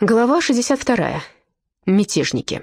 Глава 62. Мятежники.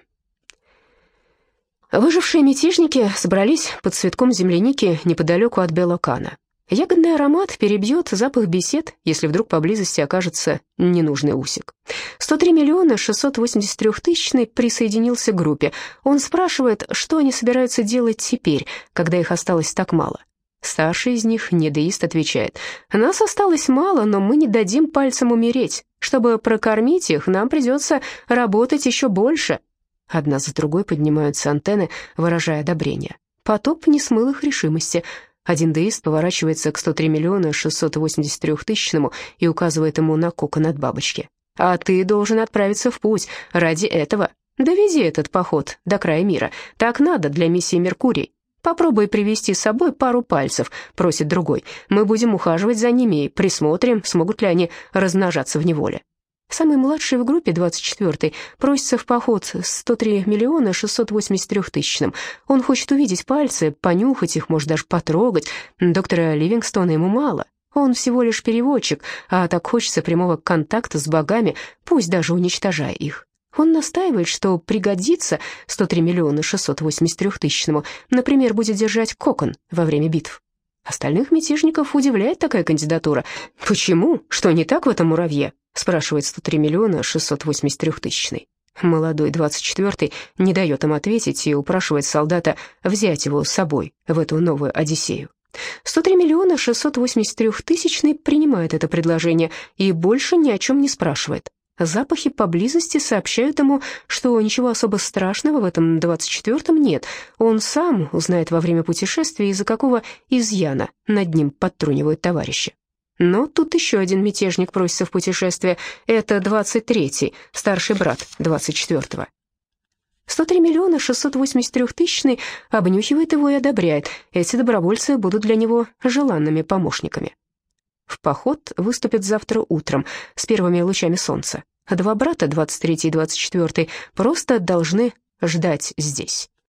Выжившие мятежники собрались под цветком земляники неподалеку от Белокана. Ягодный аромат перебьет запах бесед, если вдруг поблизости окажется ненужный усик. 103 миллиона 683 тысячный присоединился к группе. Он спрашивает, что они собираются делать теперь, когда их осталось так мало. Старший из них, недеист, отвечает, «Нас осталось мало, но мы не дадим пальцам умереть. Чтобы прокормить их, нам придется работать еще больше». Одна за другой поднимаются антенны, выражая одобрение. Потоп не смыл их решимости. Один деист поворачивается к 103 миллиона 683 тысячному и указывает ему на кокон от бабочки. «А ты должен отправиться в путь ради этого. Довези этот поход до края мира. Так надо для миссии Меркурий. «Попробуй привести с собой пару пальцев», — просит другой. «Мы будем ухаживать за ними и присмотрим, смогут ли они размножаться в неволе». Самый младший в группе, 24-й, просится в поход 103 миллиона 683 тысячным. Он хочет увидеть пальцы, понюхать их, может даже потрогать. Доктора Ливингстона ему мало. Он всего лишь переводчик, а так хочется прямого контакта с богами, пусть даже уничтожая их. Он настаивает, что пригодится 103 миллиона 683 тысячному, например, будет держать кокон во время битв. Остальных мятежников удивляет такая кандидатура. «Почему? Что не так в этом муравье?» спрашивает 103 миллиона 683 тысячный. Молодой 24-й не дает им ответить и упрашивает солдата взять его с собой в эту новую Одиссею. 103 миллиона 683 тысячный принимает это предложение и больше ни о чем не спрашивает. Запахи поблизости сообщают ему, что ничего особо страшного в этом двадцать четвертом нет. Он сам узнает во время путешествия, из-за какого изъяна над ним подтрунивают товарищи. Но тут еще один мятежник просится в путешествие. Это двадцать третий, старший брат двадцать четвертого. 103 миллиона 683 тысячный обнюхивает его и одобряет. Эти добровольцы будут для него желанными помощниками. Поход выступят завтра утром с первыми лучами солнца. Два брата, 23 и 24, просто должны ждать здесь.